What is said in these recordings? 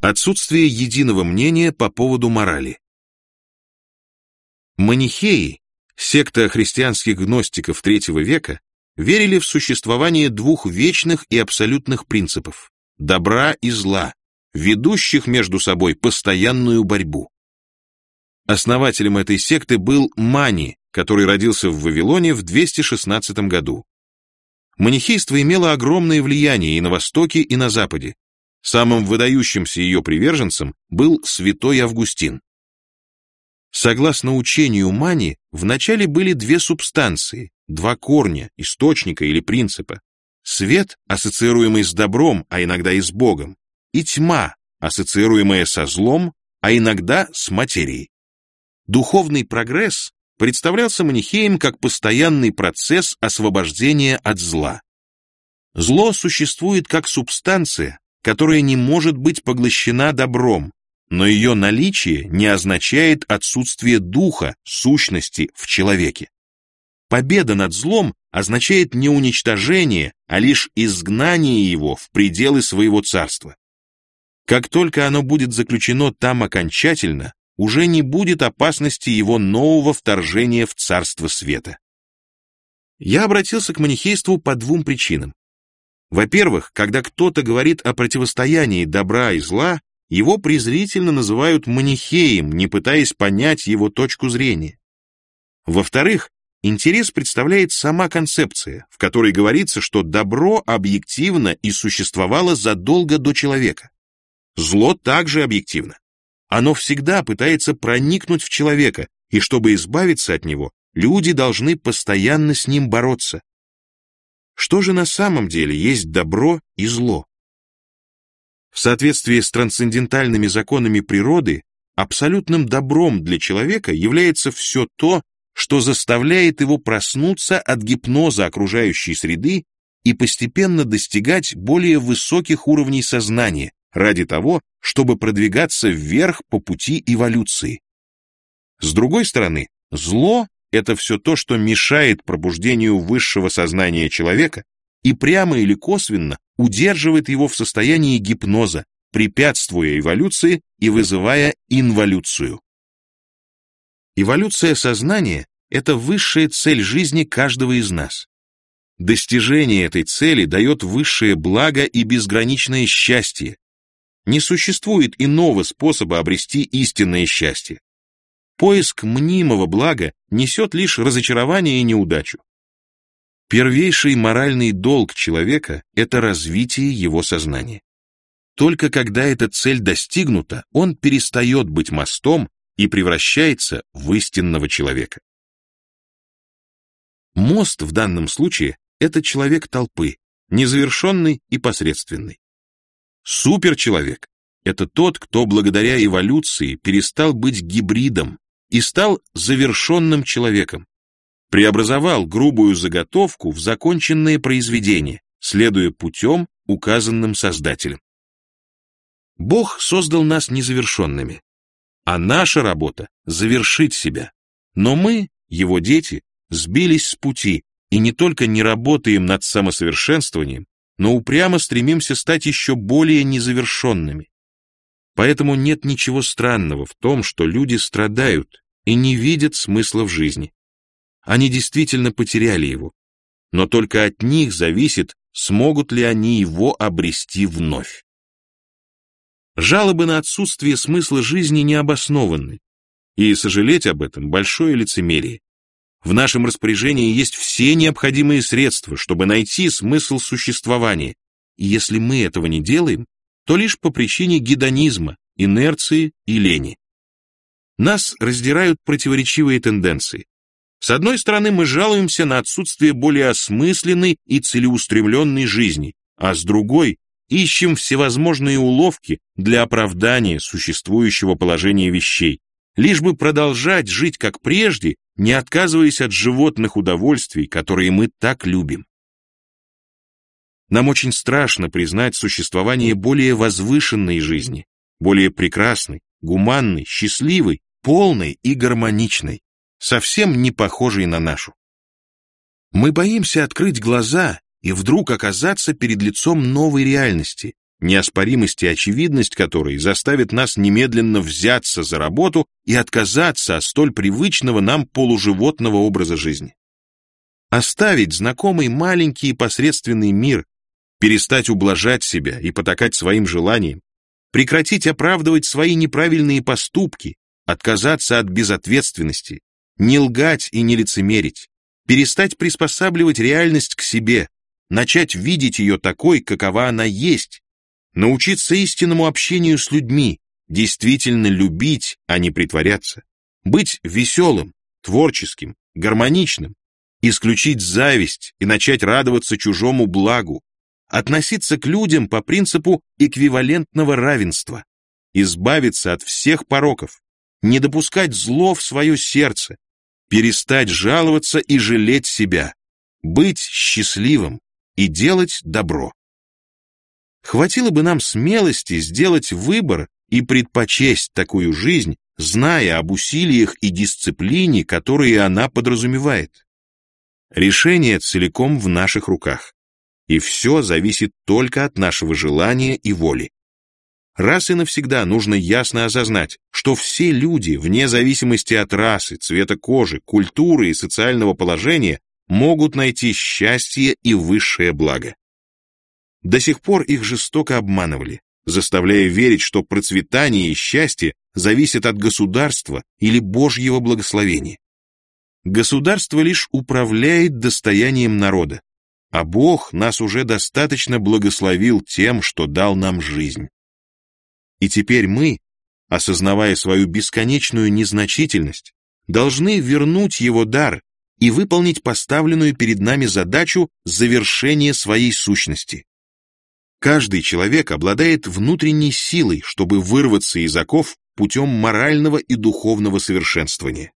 Отсутствие единого мнения по поводу морали. Манихеи, секта христианских гностиков III века, верили в существование двух вечных и абсолютных принципов – добра и зла, ведущих между собой постоянную борьбу. Основателем этой секты был Мани, который родился в Вавилоне в 216 году. Манихейство имело огромное влияние и на Востоке, и на Западе. Самым выдающимся ее приверженцем был святой Августин. Согласно учению Мани, вначале были две субстанции, два корня, источника или принципа. Свет, ассоциируемый с добром, а иногда и с Богом, и тьма, ассоциируемая со злом, а иногда с материей. Духовный прогресс представлялся манихеем как постоянный процесс освобождения от зла. Зло существует как субстанция, которая не может быть поглощена добром, но ее наличие не означает отсутствие духа, сущности в человеке. Победа над злом означает не уничтожение, а лишь изгнание его в пределы своего царства. Как только оно будет заключено там окончательно, уже не будет опасности его нового вторжения в царство света. Я обратился к манихейству по двум причинам. Во-первых, когда кто-то говорит о противостоянии добра и зла, его презрительно называют манихеем, не пытаясь понять его точку зрения. Во-вторых, интерес представляет сама концепция, в которой говорится, что добро объективно и существовало задолго до человека. Зло также объективно. Оно всегда пытается проникнуть в человека, и чтобы избавиться от него, люди должны постоянно с ним бороться. Что же на самом деле есть добро и зло? В соответствии с трансцендентальными законами природы, абсолютным добром для человека является все то, что заставляет его проснуться от гипноза окружающей среды и постепенно достигать более высоких уровней сознания ради того, чтобы продвигаться вверх по пути эволюции. С другой стороны, зло — это все то, что мешает пробуждению высшего сознания человека и прямо или косвенно удерживает его в состоянии гипноза, препятствуя эволюции и вызывая инволюцию. Эволюция сознания — это высшая цель жизни каждого из нас. Достижение этой цели дает высшее благо и безграничное счастье. Не существует иного способа обрести истинное счастье. Поиск мнимого блага несет лишь разочарование и неудачу. Первейший моральный долг человека – это развитие его сознания. Только когда эта цель достигнута, он перестает быть мостом и превращается в истинного человека. Мост в данном случае – это человек толпы, незавершенный и посредственный. Суперчеловек – это тот, кто благодаря эволюции перестал быть гибридом и стал завершенным человеком, преобразовал грубую заготовку в законченное произведение, следуя путем, указанным Создателем. Бог создал нас незавершенными, а наша работа — завершить себя. Но мы, его дети, сбились с пути и не только не работаем над самосовершенствованием, но упрямо стремимся стать еще более незавершенными. Поэтому нет ничего странного в том, что люди страдают и не видят смысла в жизни. Они действительно потеряли его. Но только от них зависит, смогут ли они его обрести вновь. Жалобы на отсутствие смысла жизни необоснованы, и сожалеть об этом – большое лицемерие. В нашем распоряжении есть все необходимые средства, чтобы найти смысл существования, и если мы этого не делаем, то лишь по причине гедонизма, инерции и лени. Нас раздирают противоречивые тенденции. С одной стороны, мы жалуемся на отсутствие более осмысленной и целеустремленной жизни, а с другой ищем всевозможные уловки для оправдания существующего положения вещей, лишь бы продолжать жить как прежде, не отказываясь от животных удовольствий, которые мы так любим. Нам очень страшно признать существование более возвышенной жизни, более прекрасной, гуманной, счастливой, полной и гармоничной совсем не похожей на нашу. Мы боимся открыть глаза и вдруг оказаться перед лицом новой реальности, неоспоримость и очевидность которой заставит нас немедленно взяться за работу и отказаться от столь привычного нам полуживотного образа жизни. Оставить знакомый маленький и посредственный мир, перестать ублажать себя и потакать своим желаниям, прекратить оправдывать свои неправильные поступки, отказаться от безответственности, не лгать и не лицемерить, перестать приспосабливать реальность к себе, начать видеть ее такой, какова она есть, научиться истинному общению с людьми, действительно любить, а не притворяться, быть веселым, творческим, гармоничным, исключить зависть и начать радоваться чужому благу, относиться к людям по принципу эквивалентного равенства, избавиться от всех пороков, не допускать зло в свое сердце, перестать жаловаться и жалеть себя, быть счастливым и делать добро. Хватило бы нам смелости сделать выбор и предпочесть такую жизнь, зная об усилиях и дисциплине, которые она подразумевает. Решение целиком в наших руках, и все зависит только от нашего желания и воли. Раз и навсегда нужно ясно осознать, что все люди, вне зависимости от расы, цвета кожи, культуры и социального положения, могут найти счастье и высшее благо. До сих пор их жестоко обманывали, заставляя верить, что процветание и счастье зависят от государства или Божьего благословения. Государство лишь управляет достоянием народа, а Бог нас уже достаточно благословил тем, что дал нам жизнь. И теперь мы, осознавая свою бесконечную незначительность, должны вернуть его дар и выполнить поставленную перед нами задачу завершения своей сущности. Каждый человек обладает внутренней силой, чтобы вырваться из оков путем морального и духовного совершенствования.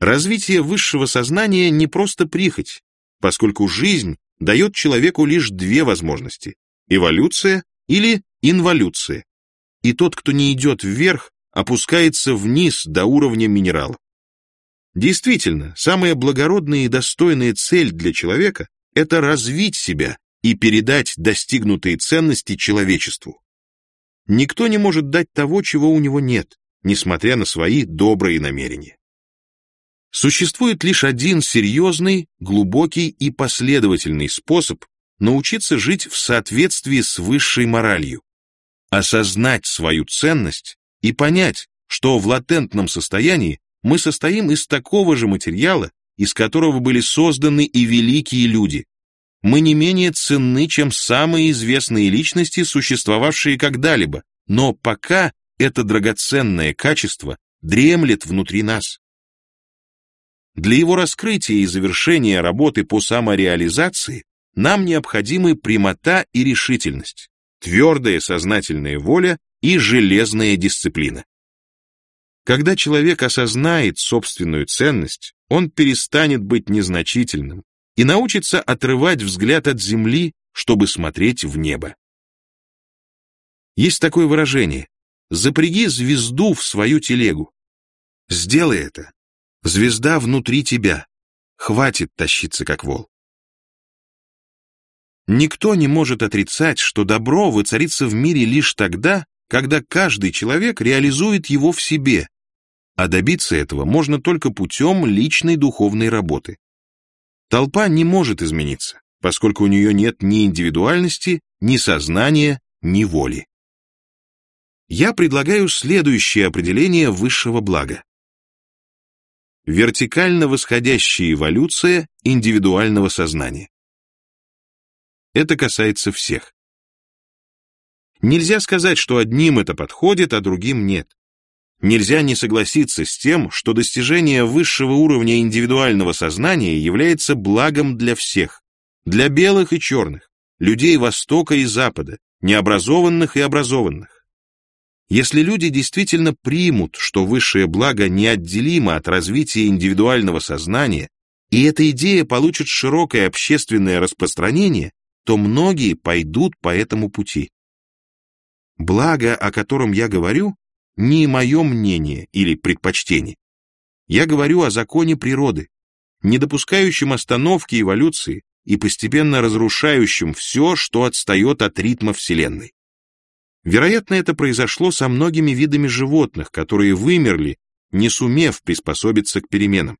Развитие высшего сознания не просто прихоть, поскольку жизнь дает человеку лишь две возможности – эволюция или инволюция, и тот, кто не идет вверх, опускается вниз до уровня минерала. Действительно, самая благородная и достойная цель для человека – это развить себя и передать достигнутые ценности человечеству. Никто не может дать того, чего у него нет, несмотря на свои добрые намерения. Существует лишь один серьезный, глубокий и последовательный способ научиться жить в соответствии с высшей моралью, осознать свою ценность и понять, что в латентном состоянии мы состоим из такого же материала, из которого были созданы и великие люди. Мы не менее ценны, чем самые известные личности, существовавшие когда-либо, но пока это драгоценное качество дремлет внутри нас. Для его раскрытия и завершения работы по самореализации нам необходимы прямота и решительность твердая сознательная воля и железная дисциплина. Когда человек осознает собственную ценность, он перестанет быть незначительным и научится отрывать взгляд от земли, чтобы смотреть в небо. Есть такое выражение «запряги звезду в свою телегу». Сделай это. Звезда внутри тебя. Хватит тащиться как вол. Никто не может отрицать, что добро воцарится в мире лишь тогда, когда каждый человек реализует его в себе, а добиться этого можно только путем личной духовной работы. Толпа не может измениться, поскольку у нее нет ни индивидуальности, ни сознания, ни воли. Я предлагаю следующее определение высшего блага. Вертикально восходящая эволюция индивидуального сознания. Это касается всех. Нельзя сказать, что одним это подходит, а другим нет. Нельзя не согласиться с тем, что достижение высшего уровня индивидуального сознания является благом для всех, для белых и черных, людей Востока и Запада, необразованных и образованных. Если люди действительно примут, что высшее благо неотделимо от развития индивидуального сознания, и эта идея получит широкое общественное распространение, то многие пойдут по этому пути. Благо, о котором я говорю, не мое мнение или предпочтение. Я говорю о законе природы, не допускающем остановки эволюции и постепенно разрушающим все, что отстает от ритма Вселенной. Вероятно, это произошло со многими видами животных, которые вымерли, не сумев приспособиться к переменам.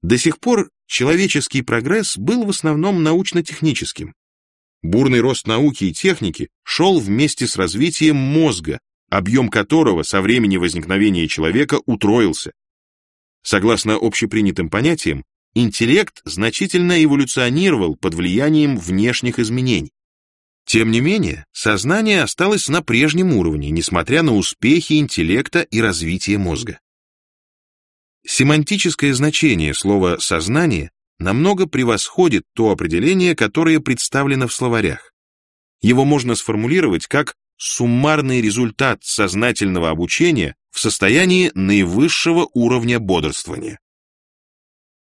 До сих пор человеческий прогресс был в основном научно-техническим. Бурный рост науки и техники шел вместе с развитием мозга, объем которого со времени возникновения человека утроился. Согласно общепринятым понятиям, интеллект значительно эволюционировал под влиянием внешних изменений. Тем не менее, сознание осталось на прежнем уровне, несмотря на успехи интеллекта и развитие мозга. Семантическое значение слова «сознание» намного превосходит то определение, которое представлено в словарях. Его можно сформулировать как суммарный результат сознательного обучения в состоянии наивысшего уровня бодрствования.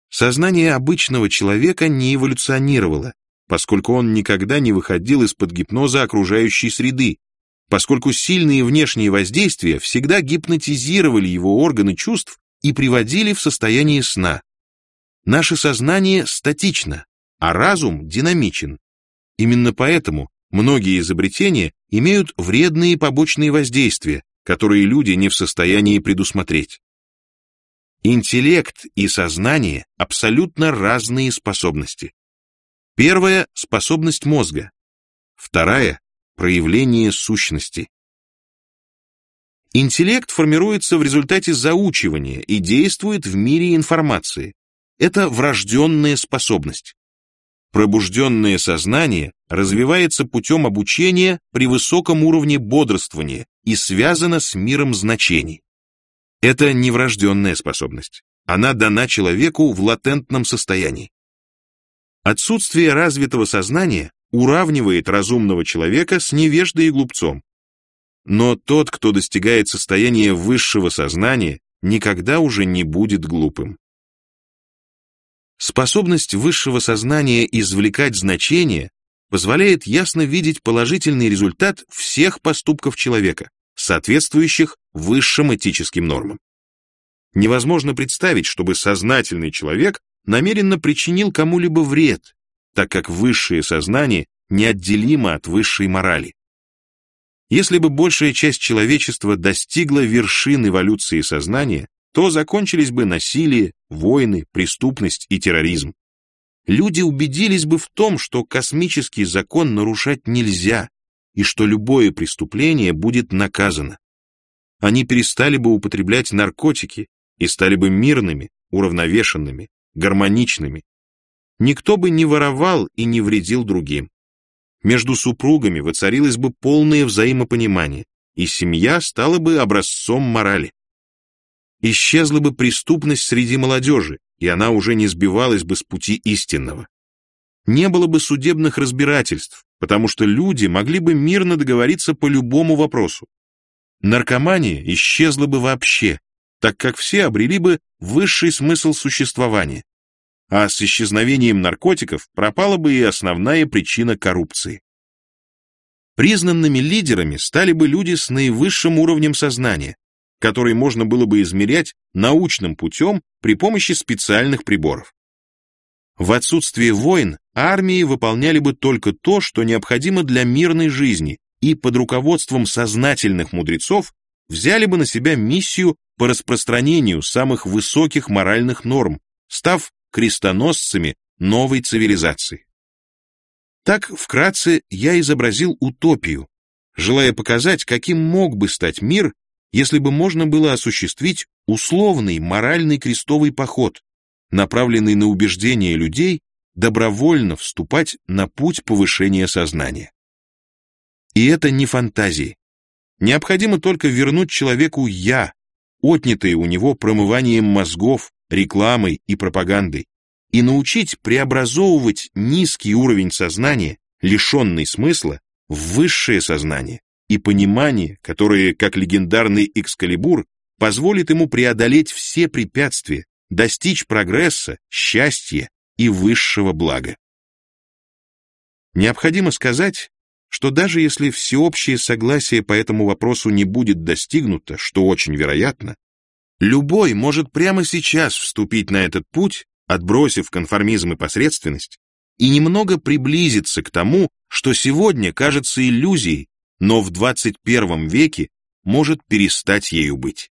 Сознание обычного человека не эволюционировало, поскольку он никогда не выходил из-под гипноза окружающей среды, поскольку сильные внешние воздействия всегда гипнотизировали его органы чувств и приводили в состояние сна. Наше сознание статично, а разум динамичен. Именно поэтому многие изобретения имеют вредные побочные воздействия, которые люди не в состоянии предусмотреть. Интеллект и сознание – абсолютно разные способности. Первая – способность мозга. Вторая – проявление сущности. Интеллект формируется в результате заучивания и действует в мире информации. Это врожденная способность. Пробужденное сознание развивается путем обучения при высоком уровне бодрствования и связано с миром значений. Это неврожденная способность. Она дана человеку в латентном состоянии. Отсутствие развитого сознания уравнивает разумного человека с невеждой и глупцом. Но тот, кто достигает состояния высшего сознания, никогда уже не будет глупым. Способность высшего сознания извлекать значения позволяет ясно видеть положительный результат всех поступков человека, соответствующих высшим этическим нормам. Невозможно представить, чтобы сознательный человек намеренно причинил кому-либо вред, так как высшее сознание неотделимо от высшей морали. Если бы большая часть человечества достигла вершин эволюции сознания, то закончились бы насилие, войны, преступность и терроризм. Люди убедились бы в том, что космический закон нарушать нельзя и что любое преступление будет наказано. Они перестали бы употреблять наркотики и стали бы мирными, уравновешенными, гармоничными. Никто бы не воровал и не вредил другим. Между супругами воцарилось бы полное взаимопонимание, и семья стала бы образцом морали. Исчезла бы преступность среди молодежи, и она уже не сбивалась бы с пути истинного. Не было бы судебных разбирательств, потому что люди могли бы мирно договориться по любому вопросу. Наркомания исчезла бы вообще, так как все обрели бы высший смысл существования. А с исчезновением наркотиков пропала бы и основная причина коррупции. Признанными лидерами стали бы люди с наивысшим уровнем сознания, который можно было бы измерять научным путем при помощи специальных приборов. В отсутствие войн армии выполняли бы только то, что необходимо для мирной жизни, и под руководством сознательных мудрецов взяли бы на себя миссию по распространению самых высоких моральных норм, став крестоносцами новой цивилизации. Так, вкратце, я изобразил утопию, желая показать, каким мог бы стать мир, если бы можно было осуществить условный моральный крестовый поход, направленный на убеждение людей добровольно вступать на путь повышения сознания. И это не фантазии. Необходимо только вернуть человеку «я», отнятое у него промыванием мозгов, рекламой и пропагандой, и научить преобразовывать низкий уровень сознания, лишенный смысла, в высшее сознание и понимание, которое, как легендарный Экскалибур, позволит ему преодолеть все препятствия, достичь прогресса, счастья и высшего блага. Необходимо сказать, что даже если всеобщее согласие по этому вопросу не будет достигнуто, что очень вероятно, любой может прямо сейчас вступить на этот путь, отбросив конформизм и посредственность, и немного приблизиться к тому, что сегодня кажется иллюзией, но в 21 веке может перестать ею быть.